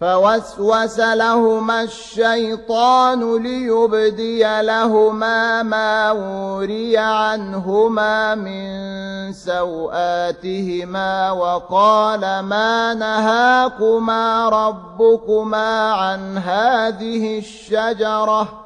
فوسوس لهما الشيطان ليبدي لهما ما وري عنهما من سوآتهما وقال ما نهاكما ربكما عن هذه الشجرة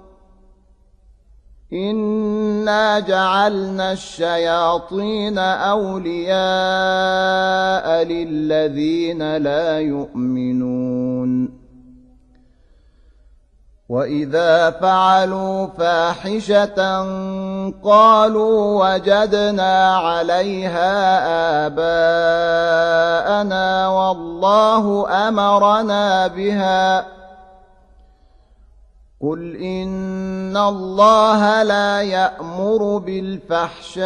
إنا جعلنا الشياطين أولياء للذين لا يؤمنون وإذا فعلوا فاحشة قالوا وجدنا عليها آباءنا والله أمرنا بها قل إن الله لا يأمر بالفحشاء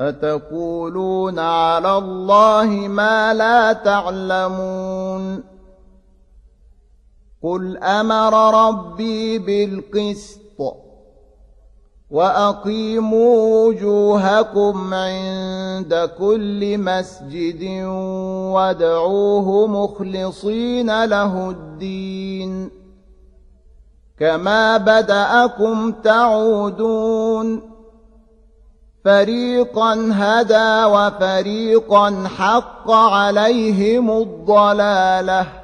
أتقولون على الله ما لا تعلمون قل أمر ربي بالقسط واقيموا وجوهكم عند كل مسجد وادعوه مخلصين له الدين كما بداكم تعودون فريقا هدى وفريقا حق عليهم الضلاله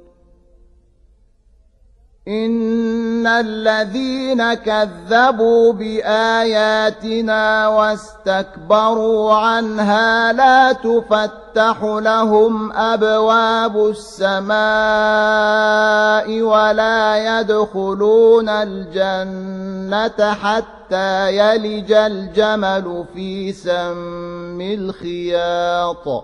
إن الذين كذبوا بآياتنا واستكبروا عنها لا تفتح لهم أبواب السماء ولا يدخلون الجنة حتى يلج الجمل في سم الخياط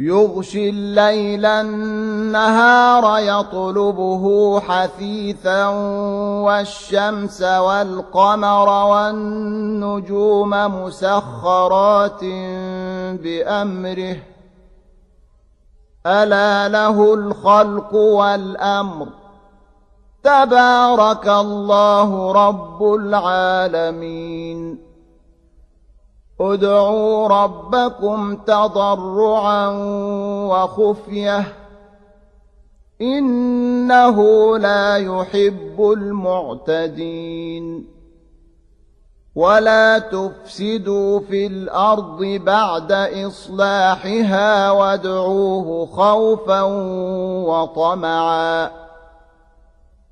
يغشي الليل النهار يطلبه حثيثا والشمس والقمر والنجوم مسخرات بأمره. ألا له الخلق والأمر. تبارك الله رب العالمين. ادعوا ربكم تضرعا وخفية إنه لا يحب المعتدين ولا تفسدوا في الأرض بعد إصلاحها وادعوه خوفا وطمعا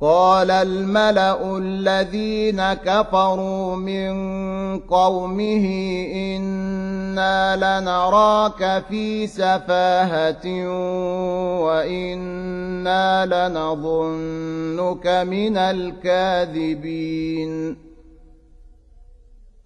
قال الملأ الذين كفروا من قومه إنا لنراك في سفاهة وإنا لنظنك من الكاذبين.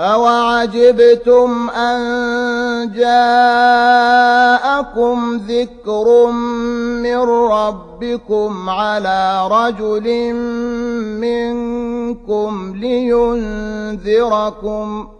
أوعجبتم أن جاءكم ذكر من ربكم على رجل منكم لينذركم ۖ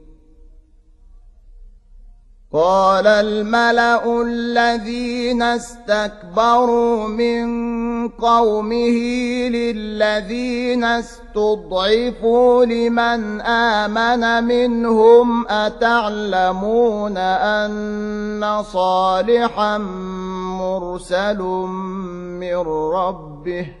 قال الملأ الذين استكبروا من قومه للذين استضعفوا لمن آمن منهم أتعلمون أن صالحا مرسل من ربه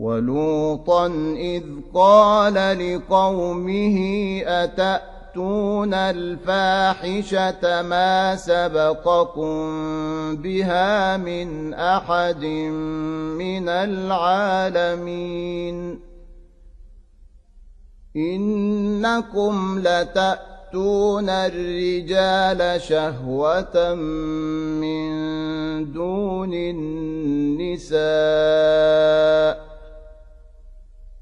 ولوطا إذ قال لقومه أتأتون الفاحشة ما سبقكم بها من أحد من العالمين؟ إنكم لتأتون الرجال شهوة من دون النساء.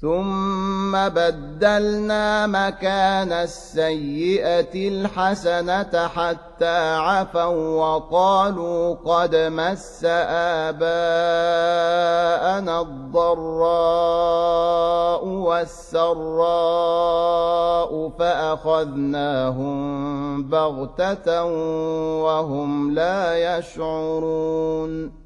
ثم بدلنا مكان السيئه الحسنه حتى عفوا وقالوا قد مس اباءنا الضراء والسراء فاخذناهم بغته وهم لا يشعرون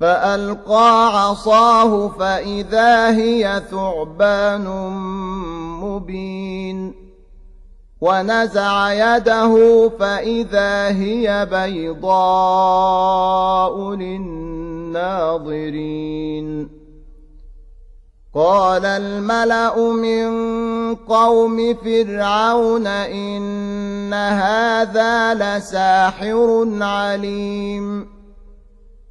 فألقى عصاه فإذا هي ثعبان مبين ونزع يده فإذا هي بيضاء للناظرين. قال الملأ من قوم فرعون إن هذا لساحر عليم.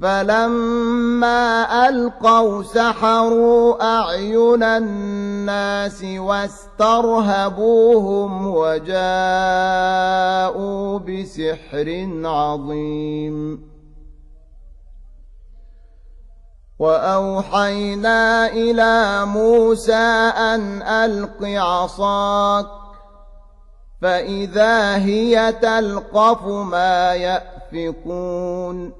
فلما ألقوا سحروا أعين الناس واسترهبوهم وجاءوا بسحر عظيم وأوحينا إلى موسى أن ألق عصاك فإذا هي تلقف ما يأفكون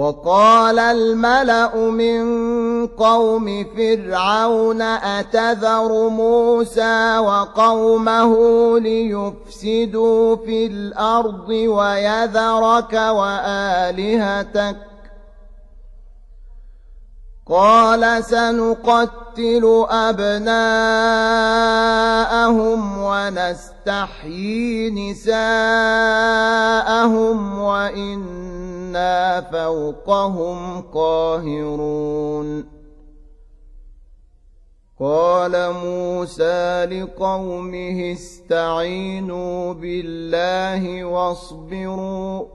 وقال الملأ من قوم فرعون أتذر موسى وقومه ليفسدوا في الأرض ويذرك وآلهتك؟ قال سنقتل أبناءهم ونستحيي نساءهم وأنا فوقهم قاهرون قال موسى لقومه استعينوا بالله واصبروا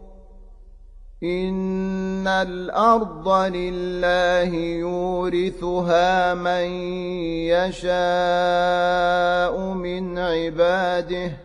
إن الأرض لله يورثها من يشاء من عباده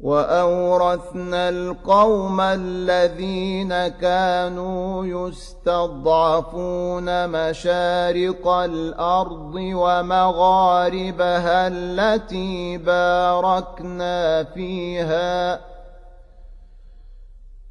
وأورثنا القوم الذين كانوا يستضعفون مشارق الأرض ومغاربها التي باركنا فيها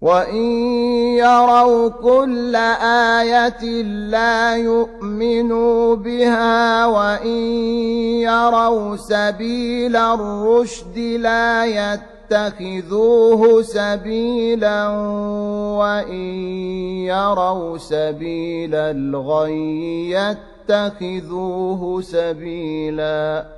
وإن يروا كل آية لا يؤمنوا بها وإن يروا سبيل الرشد لا يتخذوه سبيلا وإن يروا سبيل الغي يتخذوه سبيلاً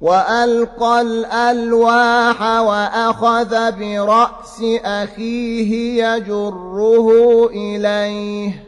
وألقى الألواح وأخذ برأس أخيه يجره إليه.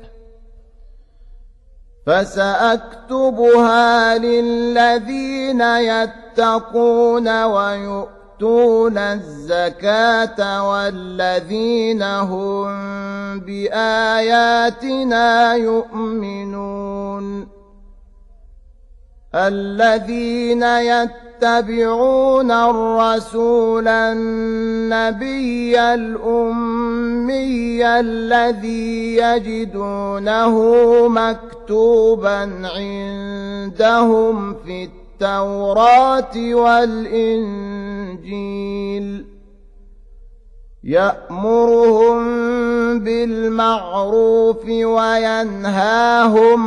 فسأكتبها للذين يتقون ويؤتون الزكاة والذين هم بآياتنا يؤمنون. الذين يتبعون الرسول النبي الأمي الذي يجدونه مكتوبا عندهم في التوراة والإنجيل. يأمرهم بالمعروف وينهاهم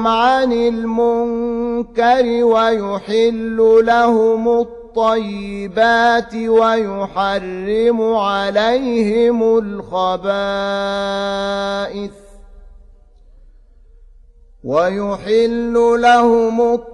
عن المنكر ويحل لهم الطيبات ويحرم عليهم الخبائث ويحل لهم الطيبات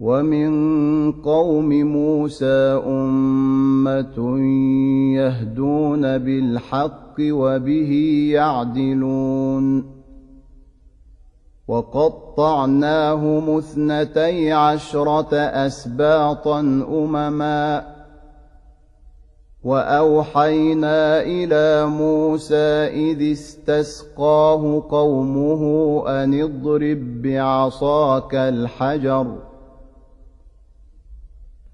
ومن قوم موسى أمة يهدون بالحق وبه يعدلون. وقطعناهم اثنتي عشرة أسباطا أمما. وأوحينا إلى موسى إذ استسقاه قومه أن اضرب بعصاك الحجر.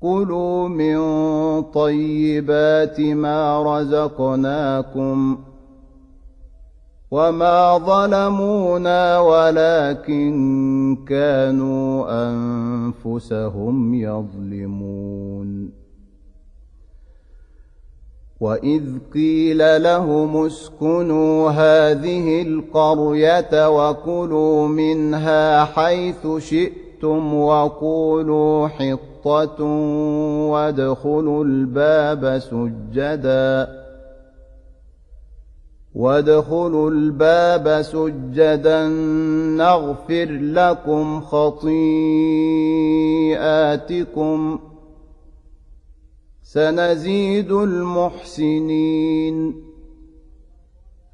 كلوا من طيبات ما رزقناكم وما ظلمونا ولكن كانوا انفسهم يظلمون واذ قيل لهم اسكنوا هذه القريه وكلوا منها حيث شئتم وقولوا حطه وادخلوا الباب سجدا. وادخلوا الباب سجدا نغفر لكم خطيئاتكم. سنزيد المحسنين.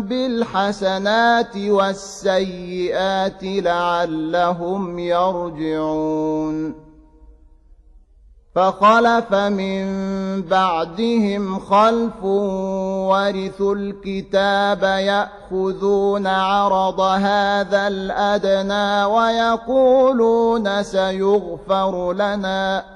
بالحسنات والسيئات لعلهم يرجعون. فخلف من بعدهم خلف ورثوا الكتاب يأخذون عرض هذا الأدنى ويقولون سيغفر لنا.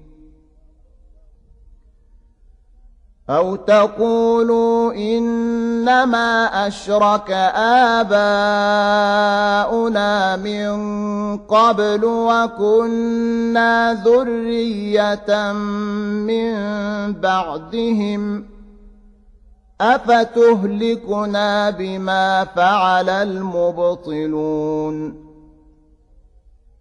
أو تقولوا إنما أشرك آباؤنا من قبل وكنا ذرية من بعدهم أفتهلكنا بما فعل المبطلون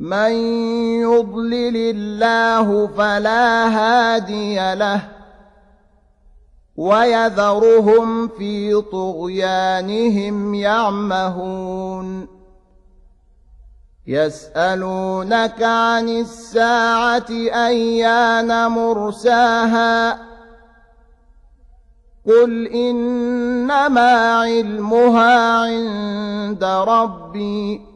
من يضلل الله فلا هادي له ويذرهم في طغيانهم يعمهون يسألونك عن الساعة أيان مرساها قل إنما علمها عند ربي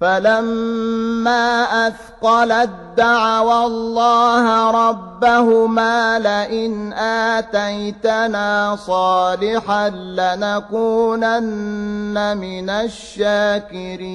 فلما أثقلت دعوى الله ربهما لئن آتيتنا صالحا لنكونن من الشاكرين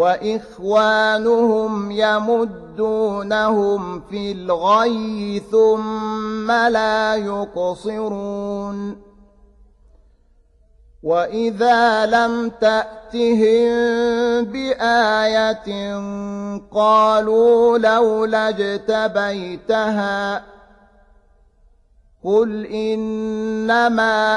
وإخوانهم يمدونهم في الغي ثم لا يقصرون. وإذا لم تأتهم بآية قالوا لولا اجتبيتها قل إنما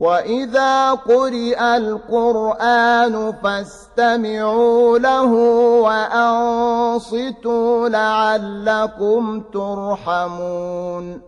واذا قرئ القران فاستمعوا له وانصتوا لعلكم ترحمون